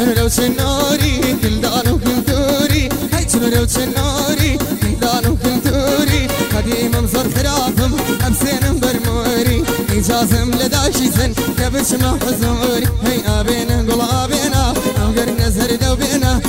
تمروت النوري كلدان وكلدوري هاي تمروت النوري كلدان وكلدوري هادي منظر خرافم أمسين برموري إجازم لداشي سن كبش محزوري هاي أبينا قلابينا أوقر نزر دوبينا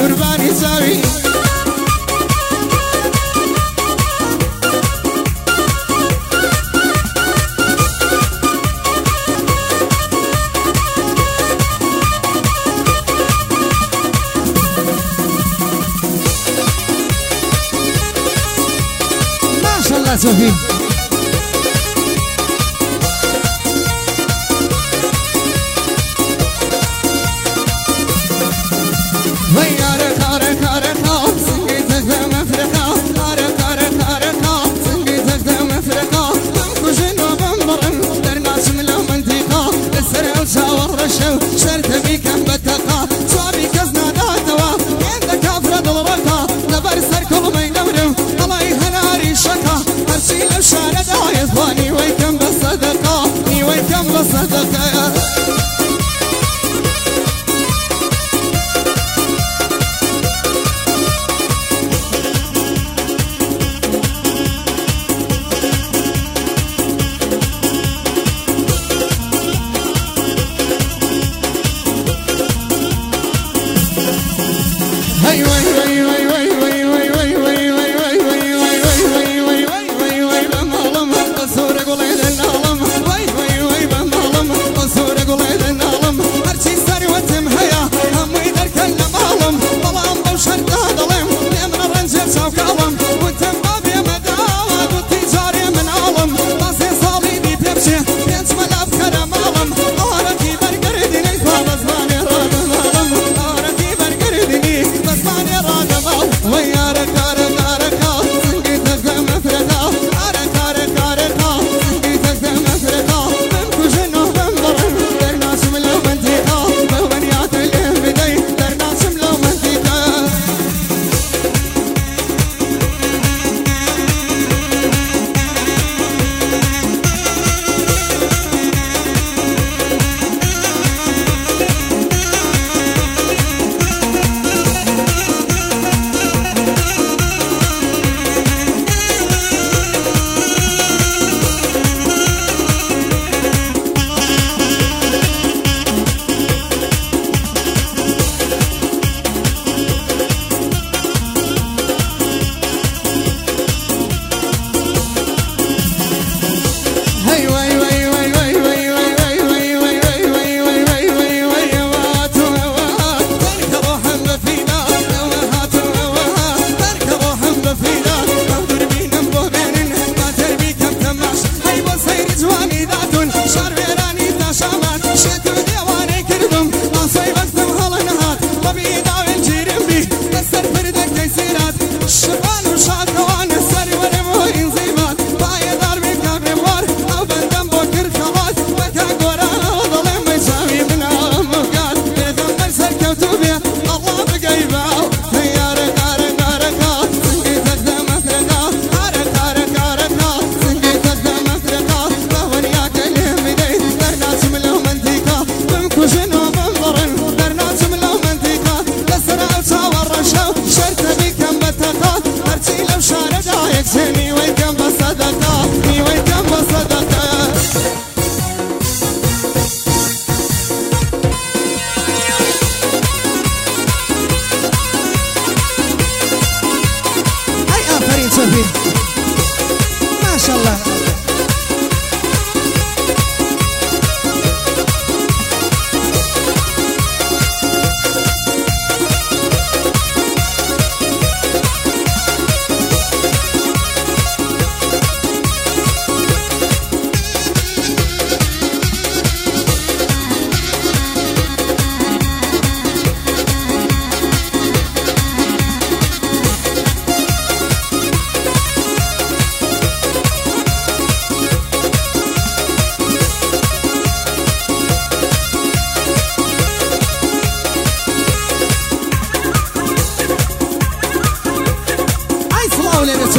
Urbanizari. sorry.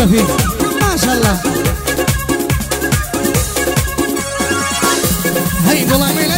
Shafiq মাশাল্লাহ হাই গোলামের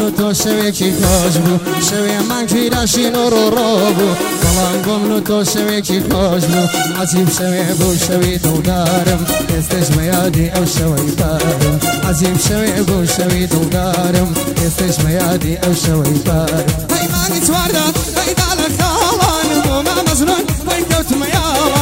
Gomlu to sevi ki koç bu Sevi man ki daşin ororo bu Kalan gomlu to sevi ki koç bu Azim sevi bu sevi tu darım Jesteś moja di ev sevi parım Azim sevi bu sevi tu darım Jesteś moja di ev sevi parım Hey mani tvardan, hey dalak kalan Bu mamazlun, hey götme yalan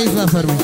Chase Lafferty.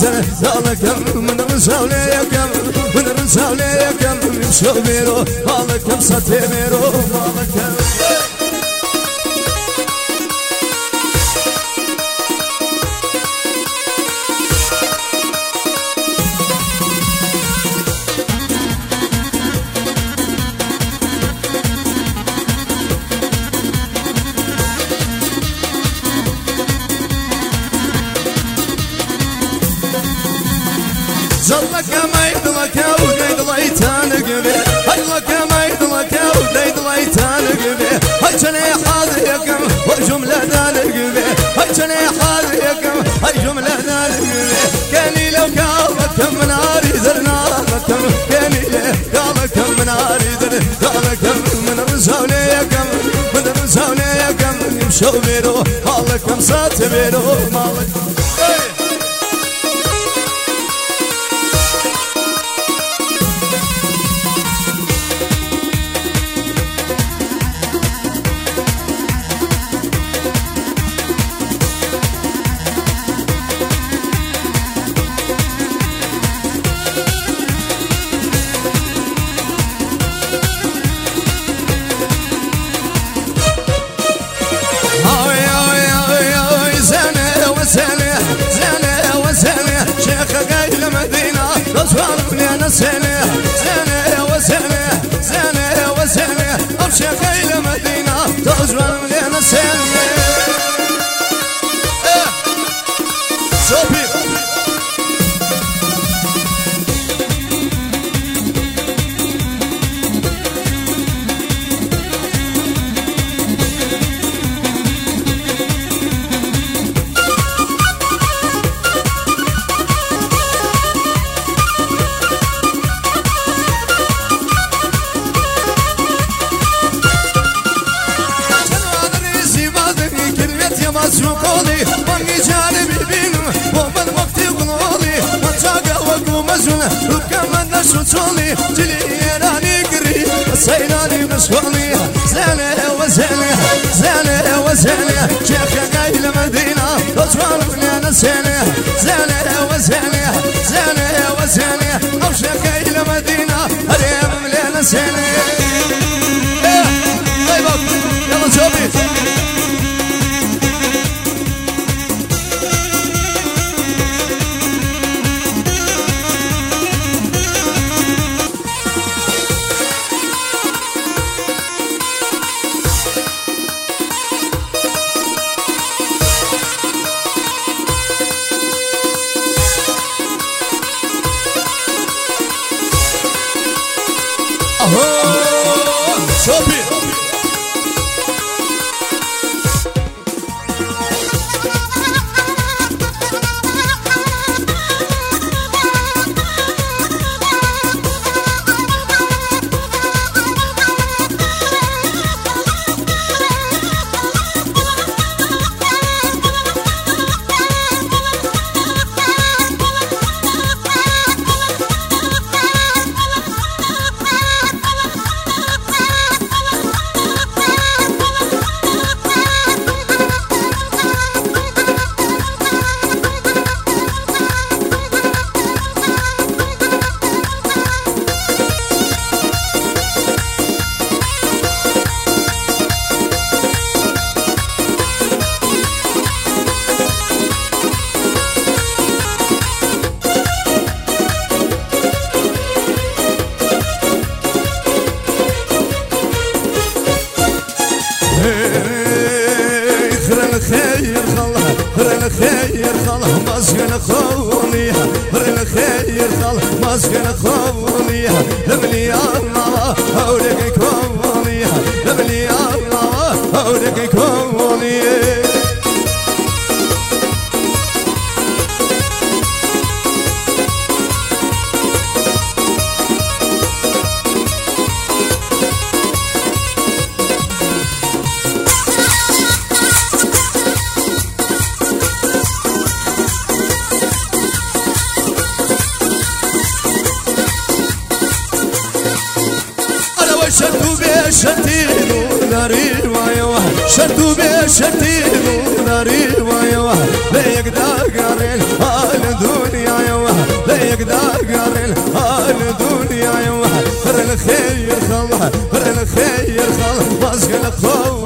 سر سالكم من رساليكم من رساليكم شو بيرو مالكم ستيميرو مالكم هاي جني حاذيكم وجملة ذلك قبي هاي جني حاذيكم هاي جملة ذلك قبي كاني لو قالك من ناري ذرناكم كاني لو قالك من ناري ذرناكم من رزوليكم من رزوليكم يمشوا بيرو مالكم ساتبيرو مالك وجوال من انا شتیلو داری وای وای لیک داگرل حال دنیا وای لیک داگرل حال دنیا وای پر الخير خلا پر الخير خلا بازگل خونيها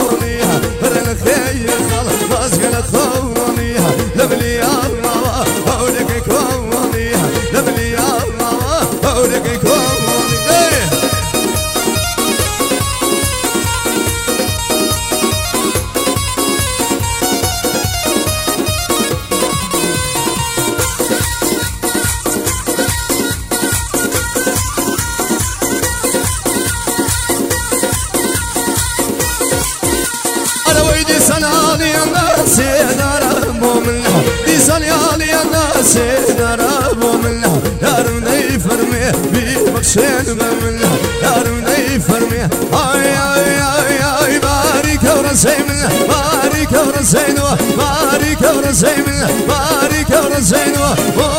vou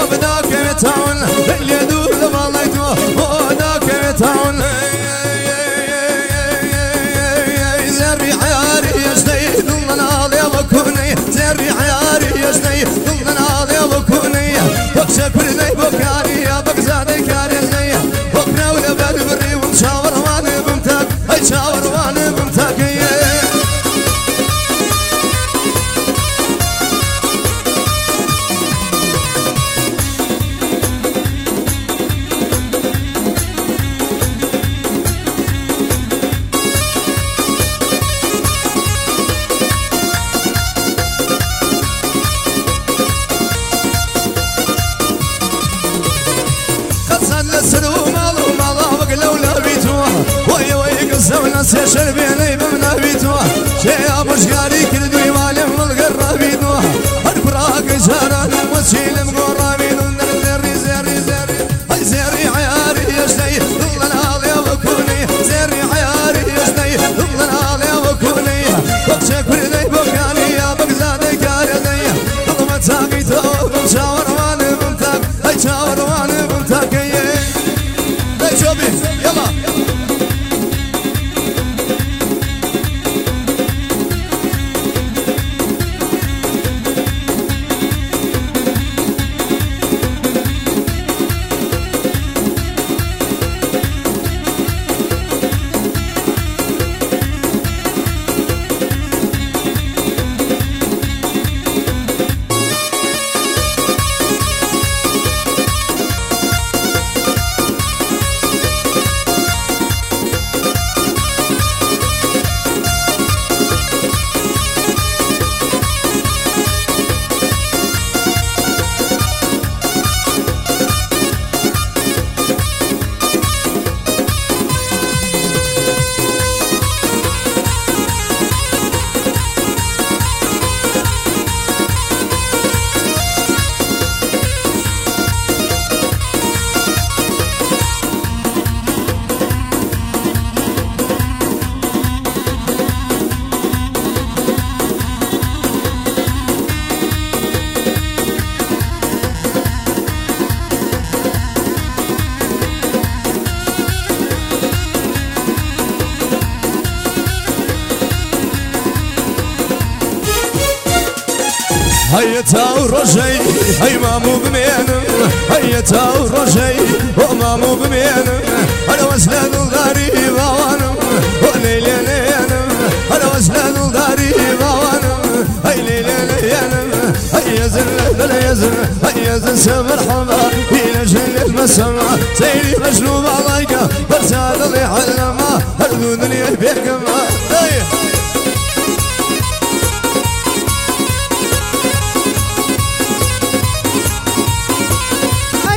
هيا زل سمر حما إلى جل المسمع سيري مجنوب عليك برسال لي علما هردوني بيكما هيا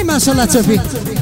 ما. شاء الله توفيق؟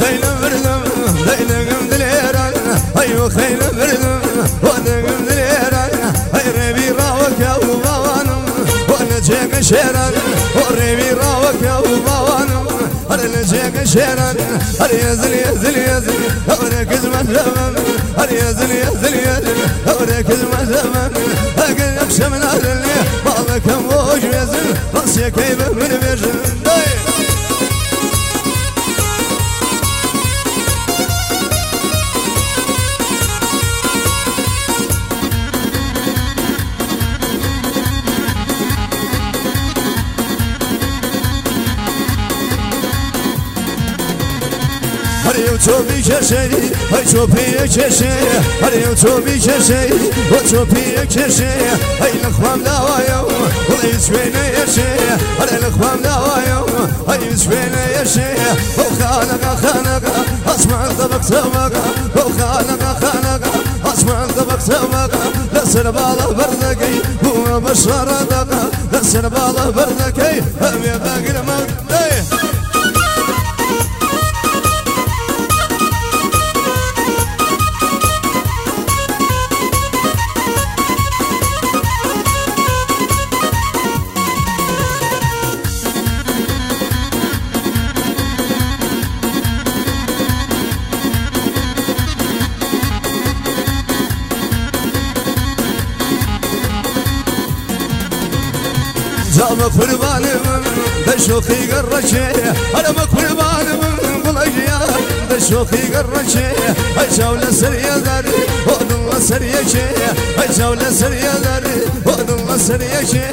yok verdim Deylem dileran Ay yok seylem verdim Vadegim dileran Ay revi ravak ya uvavanım Olecek şeran O revi ravak ya uvavanım Olecek şeran Her yazıl yazıl yazıl Öre kızmaz zaman Her yazıl yazıl yazıl Öre kızmaz zaman Akın akşamın adını Bağlakan boş Nasıl yakayı ben bir verin تو بی کشی هر تو بی کشی و تو بی کشی های نخوام دوایم و ایش بینه یشی هر نخوام دوایم های ایش بینه یشی و خانقا خانقا اسمع طبق طبقا و خانقا خانقا اسمان طبق جابك قربان بشوخي قرشي أنا بقربان بلجيا بشوخي قرشي جولة سرية داري ود الله سرية شي. جولة سرية داري ود الله سرية شي.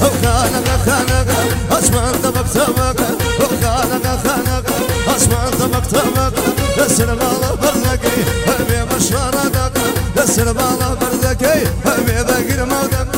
خانق خانق اسمان طبق طبق. خانق خانق اسمان طبق طبق. دسر بالا بردكي هبي مشوار دق دسر بالا بردكي هبي باقي الموقف.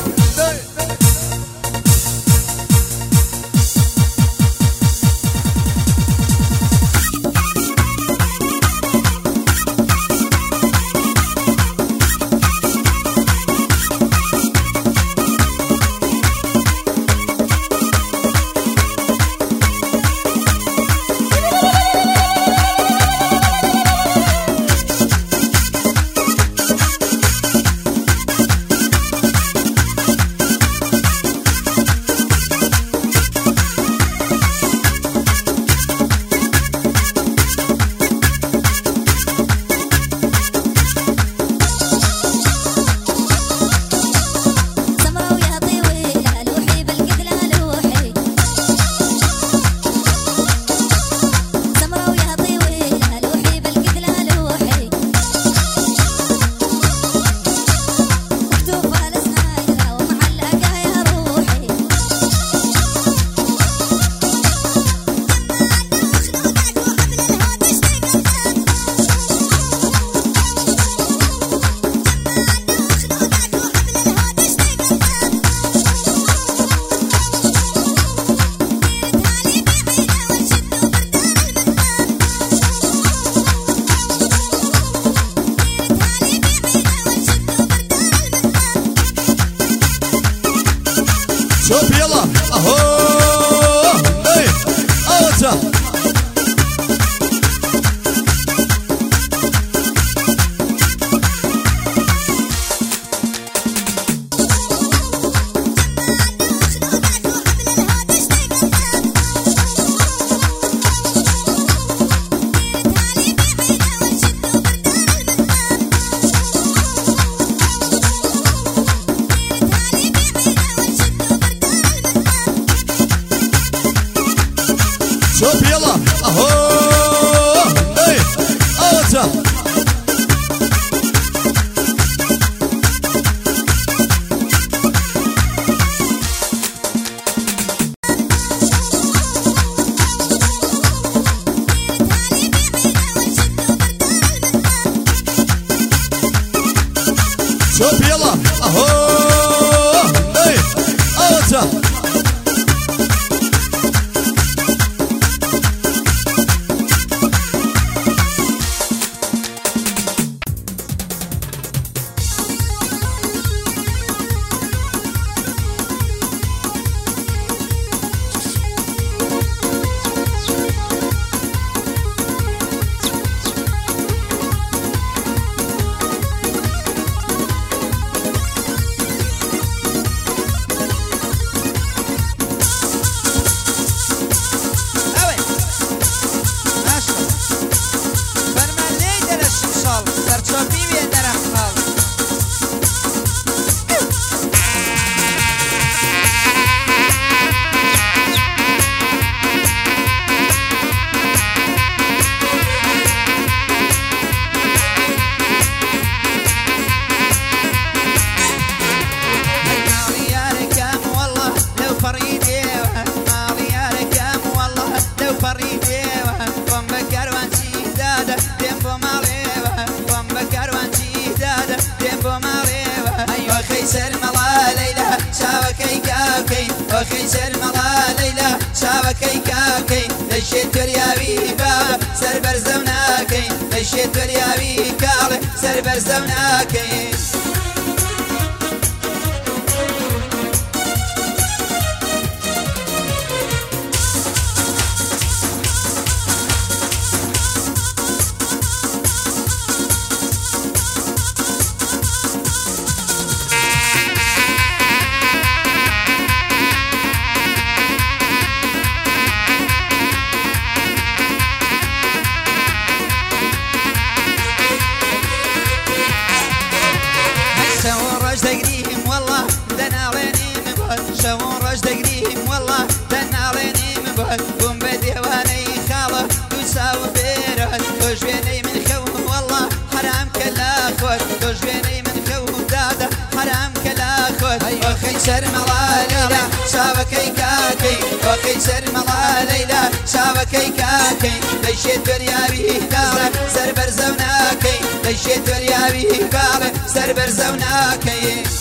چێ دەریاوی هینگاڵێ سەر بەرزەو ناکەیە.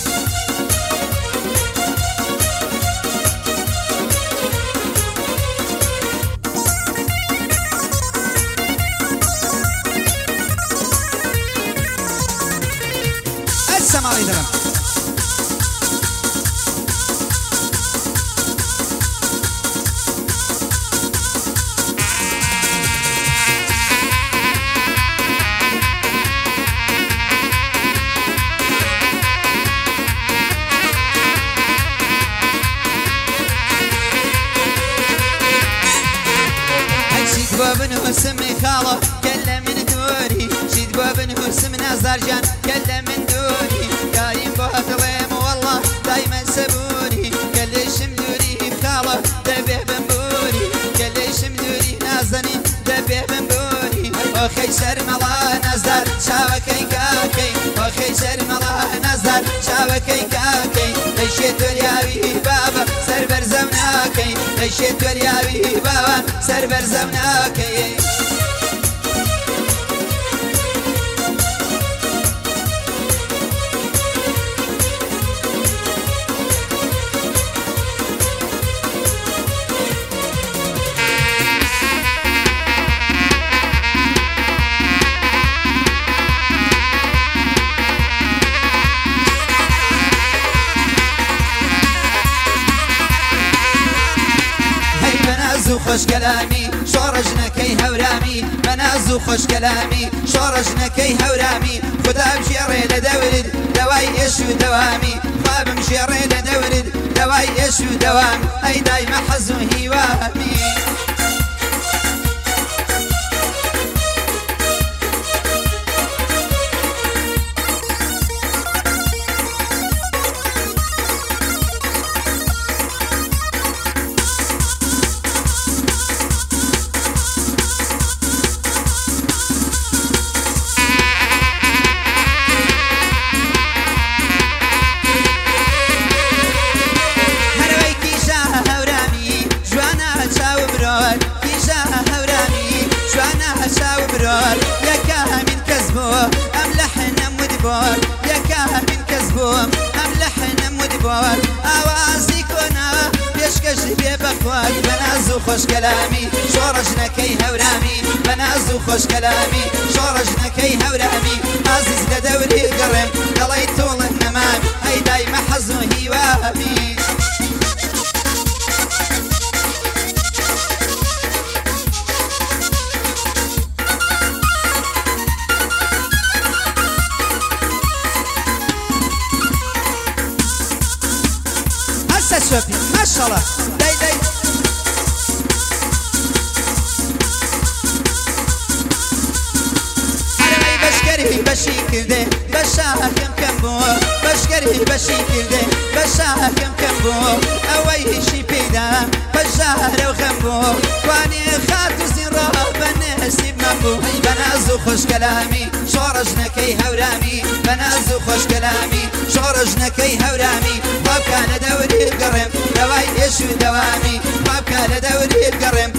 خوشکەلامی شۆڕژنەکەی هەورامی. بەناز و خوشکەلامی شۆڕژنەکەی هەورامی. ئازیز لە دەوری گەڕێم دەڵی تۆڵن نەمان ئەی دایمە حەز و هیوامی. ما شاء الله بەشی کردێ بەشاکەم کەم بووە بەشکەری بەشی کردێ بەشاکەم کەم بووە ئەوەی هیچی پێدا بەژارە و خەم بوو توانێ خات و زیڕا بەنێسیب مەبوو بەناز و خۆشکەلامی شۆڕژنەکەی هەورامی بەناز و خۆشکەلامی شۆڕژنەکەی هەورامی بابکە لە دەوری گەڕێم دەوای ئێش و دەوامی بابکە لە دەوری گەڕێم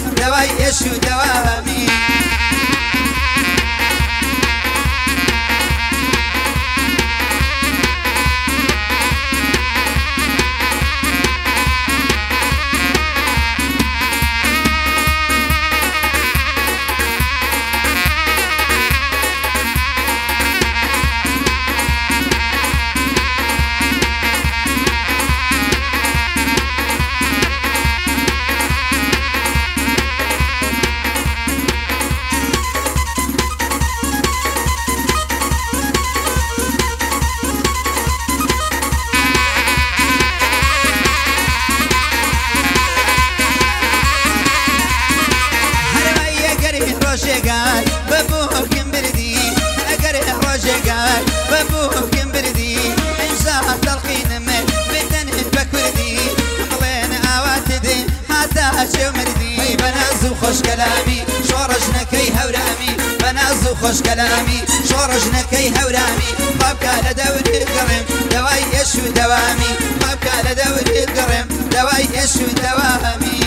خۆشکەلامی شۆڕژنەکەی هەورامی. بابکە لە دەوری گەڕێم دەوای ئێش و دەوامی. بابکە لە دەوری گەڕێم دەوای ئێش و دەوامی.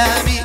la.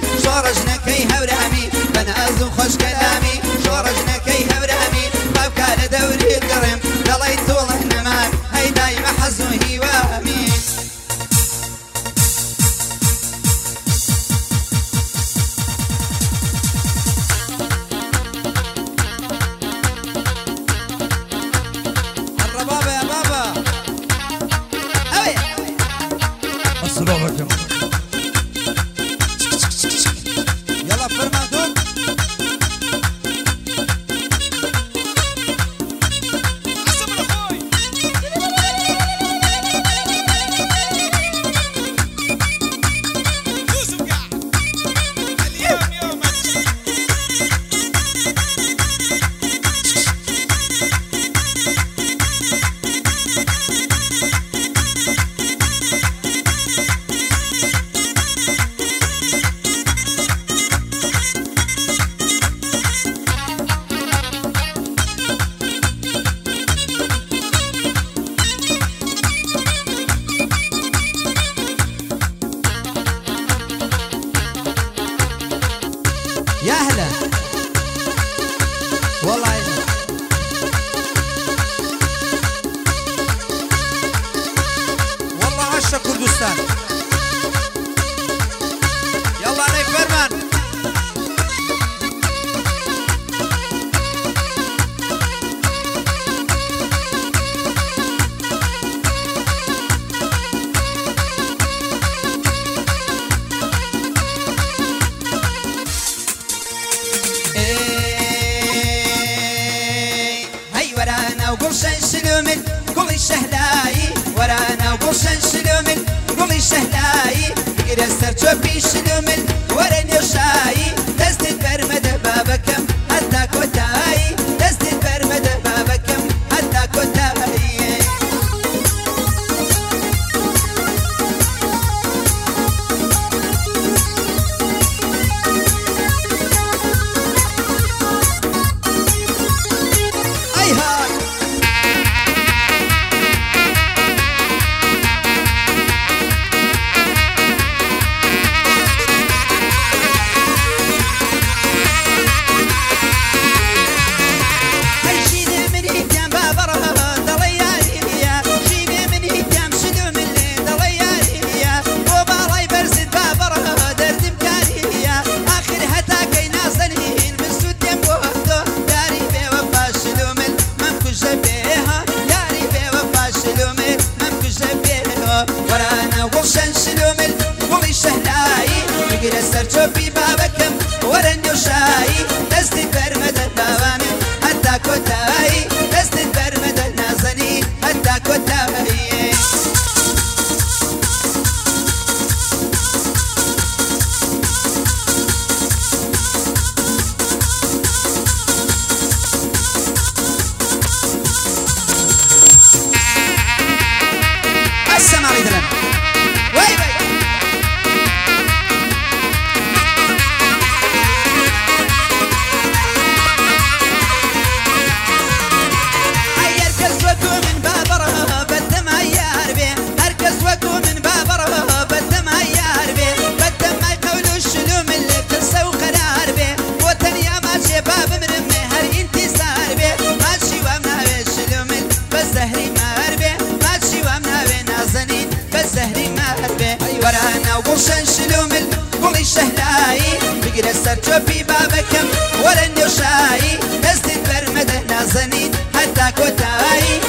قوشن شلو من قوڵی شەهنایی بگرە في چۆپی بابەکەم وەرە نێوشایی دەستت بەرمەدە نازەنیت هەتا کۆتایی